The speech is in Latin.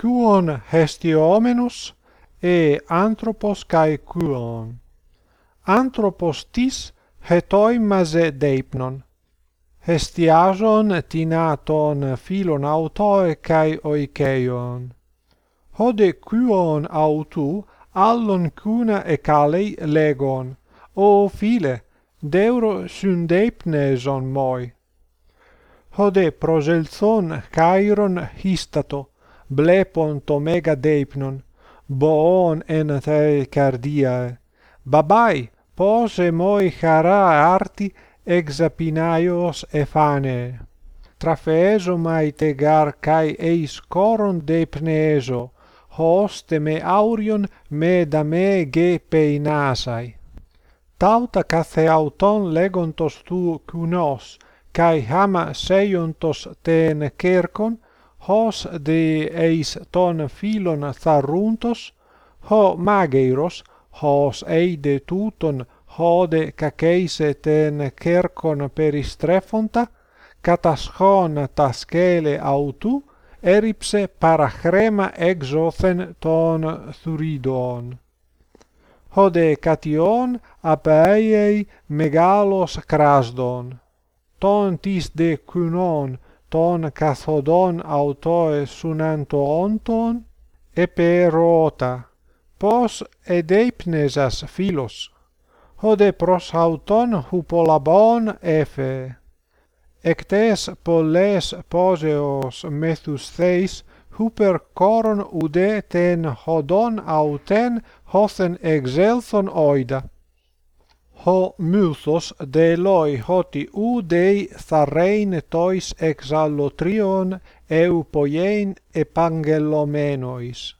quon hestiomenus e anthropos kai quon? Anthropos tis hetoimase deipnon. Hestiason tinaton philon autoe kai oikeion. Hode quon autu allon cuna e calei legon? O phile deuro syndeipneson moi. Hode proselzon kairon histato blepon to mega deipnon, boon en te cardiae. Babai, pose moi chara arti exapinaios efane. Trafeso mai tegar kai eis coron deipneso hoste me aurion me da me ge peinasai. Tauta cathe auton legontos tu cunos, kai hama seiontos ten kerkon hos de eis ton philon tharuntos ho mageiros hos eide tuton hode caceise ten kerkon peristrefonta kataschon ta skele autu eripse parachrema exothen ton thuridon hode cation apeiei megalos krasdon ton tis de kunon ton cathodon autoe sunanto onton perota pos edeipnesas philos hode pros auton hupolabon efe. Ectes polles poseos methus methustheis huper coron ude ten hodon auten hothen exelthon oida ho musos de loi hoti u dei tharein tois exallotrion eu poiein epangelomenois.